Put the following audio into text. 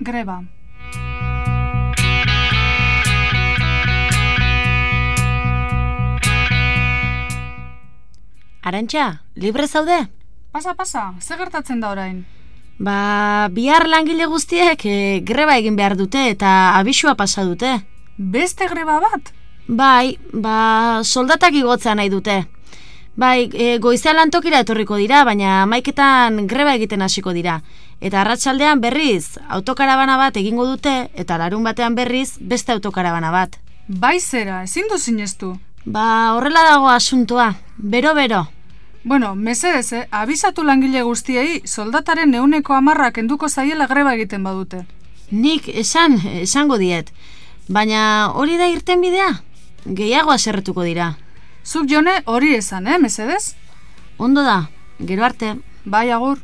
Greba. Arantxa, libre zaude? Pasa, pasa, ze gertatzen da orain? Ba, bihar langile guztiek e, greba egin behar dute eta abisua pasa dute. Beste greba bat? Bai, ba, soldatak igotzea nahi dute. Bai, e, goizea lantokira etorriko dira, baina maiketan greba egiten hasiko dira. Eta arratsaldean berriz, autokarabana bat egingo dute, eta larun batean berriz, beste autokarabana bat. Bai zera, ezin du sinestu. Ba, horrela dago asuntoa, bero-bero. Bueno, mesedez, eh? abizatu langile guztiei soldataren neuneko amarrak enduko zaiela greba egiten badute. Nik esan, esango diet. Baina hori da irten bidea? Gehiago aserretuko dira. Zuk jone hori esan, eh, mesedez? Ondo da, gero arte. Bai, agur.